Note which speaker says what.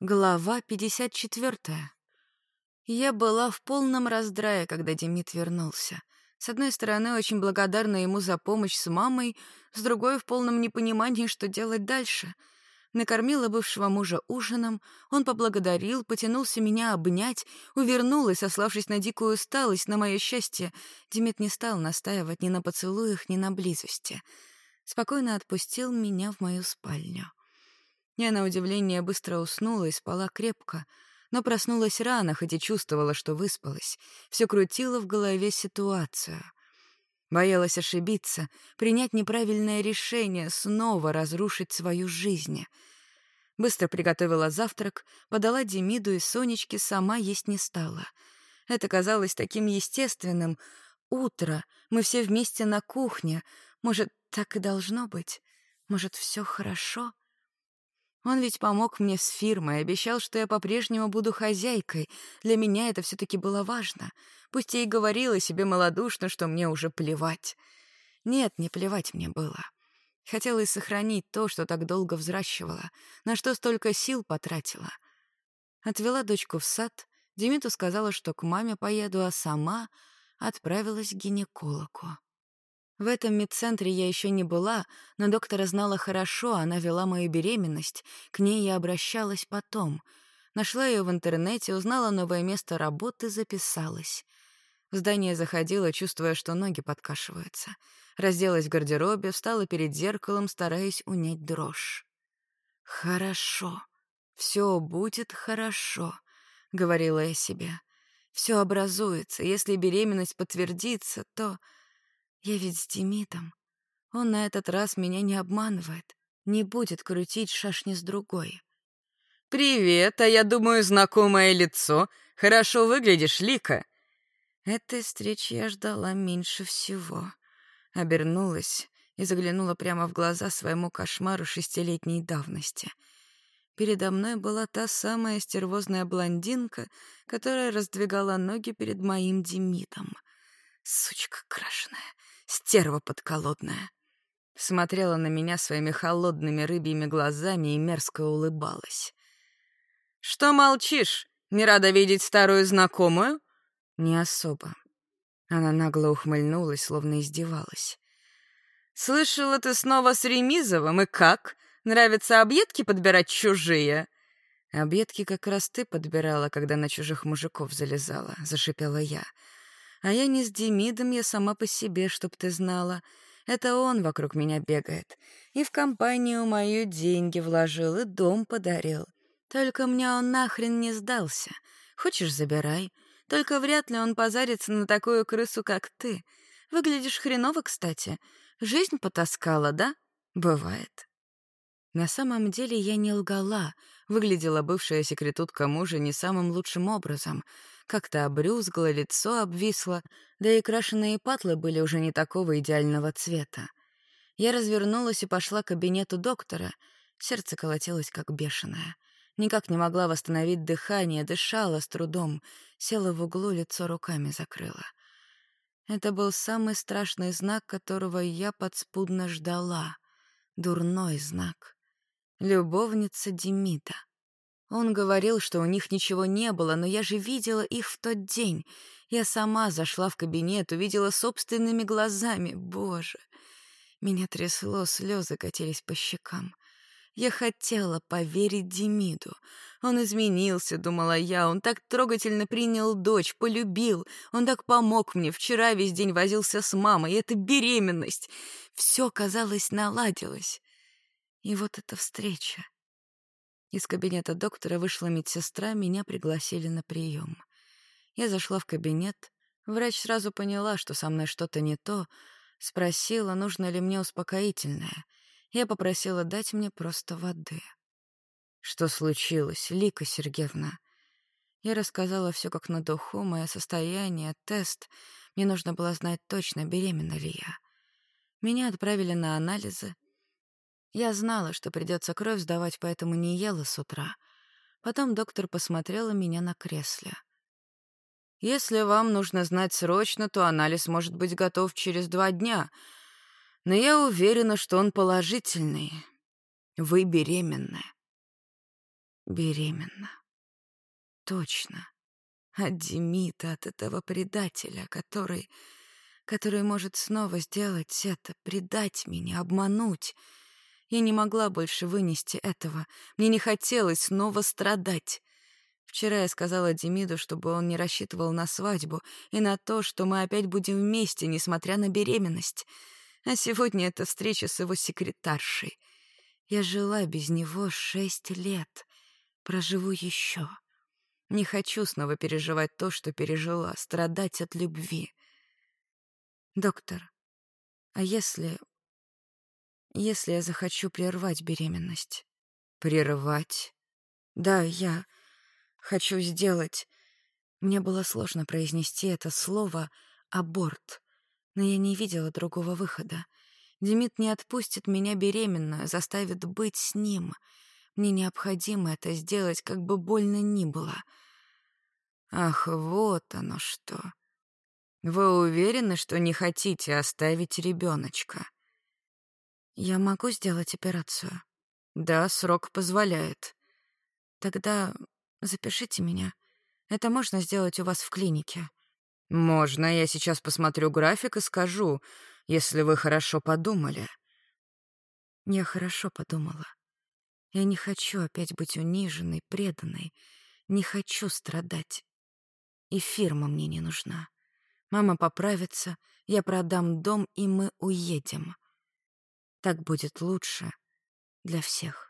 Speaker 1: Глава 54. Я была в полном раздрае, когда Демид вернулся. С одной стороны, очень благодарна ему за помощь с мамой, с другой — в полном непонимании, что делать дальше. Накормила бывшего мужа ужином, он поблагодарил, потянулся меня обнять, увернулась, сославшись на дикую усталость, на мое счастье. Демид не стал настаивать ни на поцелуях, ни на близости. Спокойно отпустил меня в мою спальню. Я, на удивление, быстро уснула и спала крепко, но проснулась рано, хоть и чувствовала, что выспалась. Все крутило в голове ситуацию. Боялась ошибиться, принять неправильное решение, снова разрушить свою жизнь. Быстро приготовила завтрак, подала Демиду и Сонечке, сама есть не стала. Это казалось таким естественным. Утро, мы все вместе на кухне. Может, так и должно быть? Может, все хорошо?» Он ведь помог мне с фирмой, обещал, что я по-прежнему буду хозяйкой. Для меня это все таки было важно. Пусть я и говорила себе малодушно, что мне уже плевать. Нет, не плевать мне было. Хотела сохранить то, что так долго взращивала, на что столько сил потратила. Отвела дочку в сад, Демиту сказала, что к маме поеду, а сама отправилась к гинекологу. В этом медцентре я еще не была, но доктора знала хорошо, она вела мою беременность, к ней я обращалась потом. Нашла ее в интернете, узнала новое место работы, записалась. В здание заходила, чувствуя, что ноги подкашиваются. Разделась в гардеробе, встала перед зеркалом, стараясь унять дрожь. «Хорошо. Все будет хорошо», — говорила я себе. «Все образуется. Если беременность подтвердится, то...» Я ведь с Демитом. Он на этот раз меня не обманывает, не будет крутить шашни с другой.
Speaker 2: «Привет, а я думаю, знакомое лицо. Хорошо выглядишь, Лика».
Speaker 1: Этой встречи я ждала меньше всего. Обернулась и заглянула прямо в глаза своему кошмару шестилетней давности. Передо мной была та самая стервозная блондинка, которая раздвигала ноги перед моим Демитом. Сучка крашеная стерва подколодная. Смотрела на меня своими холодными рыбьими глазами и мерзко улыбалась.
Speaker 2: «Что молчишь? Не рада видеть старую знакомую?»
Speaker 1: «Не особо». Она нагло ухмыльнулась, словно издевалась.
Speaker 2: «Слышала, ты снова с Ремизовым, и как? Нравится объедки подбирать чужие?»
Speaker 1: «Объедки как раз ты подбирала, когда на чужих мужиков залезала», — зашипела я. А я не с Демидом, я сама по себе, чтоб ты знала. Это он вокруг меня бегает. И в компанию мою деньги вложил, и дом подарил. Только мне он нахрен не сдался. Хочешь, забирай. Только вряд ли он позарится на такую крысу, как ты. Выглядишь хреново, кстати. Жизнь потаскала, да? Бывает. На самом деле я не лгала. Выглядела бывшая секретутка мужа не самым лучшим образом — как-то обрюзгло, лицо обвисло, да и крашеные патлы были уже не такого идеального цвета. Я развернулась и пошла к кабинету доктора. Сердце колотилось, как бешеное. Никак не могла восстановить дыхание, дышала с трудом, села в углу, лицо руками закрыла. Это был самый страшный знак, которого я подспудно ждала. Дурной знак. Любовница Демида. Он говорил, что у них ничего не было, но я же видела их в тот день. Я сама зашла в кабинет, увидела собственными глазами. Боже! Меня трясло, слезы катились по щекам. Я хотела поверить Демиду. Он изменился, думала я. Он так трогательно принял дочь, полюбил. Он так помог мне. Вчера весь день возился с мамой. И эта беременность. Все, казалось, наладилось. И вот эта встреча. Из кабинета доктора вышла медсестра, меня пригласили на прием. Я зашла в кабинет. Врач сразу поняла, что со мной что-то не то, спросила, нужно ли мне успокоительное. Я попросила дать мне просто воды. Что случилось, Лика Сергеевна? Я рассказала все как на духу, мое состояние, тест. Мне нужно было знать точно, беременна ли я. Меня отправили на анализы. Я знала, что придется кровь сдавать, поэтому не ела с утра. Потом доктор посмотрела меня на кресле. «Если вам нужно знать срочно, то анализ может быть готов через два дня. Но я уверена, что он положительный. Вы беременны». Беременна. Точно. От Демита, от этого предателя, который... который может снова сделать это, предать меня, обмануть. Я не могла больше вынести этого. Мне не хотелось снова страдать. Вчера я сказала Демиду, чтобы он не рассчитывал на свадьбу и на то, что мы опять будем вместе, несмотря на беременность. А сегодня это встреча с его секретаршей. Я жила без него шесть лет. Проживу еще. Не хочу снова переживать то, что пережила, страдать от любви. Доктор, а если... Если я захочу прервать беременность? Прервать? Да, я хочу сделать... Мне было сложно произнести это слово «аборт», но я не видела другого выхода. Демид не отпустит меня беременную, заставит быть с ним. Мне необходимо это сделать, как бы больно ни было. Ах, вот оно что. Вы уверены, что не хотите оставить ребеночка? Я могу сделать операцию? Да, срок позволяет. Тогда Запишите меня. Это можно сделать у вас в клинике. Можно, я сейчас посмотрю график и скажу, если вы хорошо подумали. Я хорошо подумала. Я не хочу опять быть униженной, преданной. Не хочу страдать. И фирма мне не нужна. Мама поправится, я продам дом, и мы уедем. Так будет лучше для всех.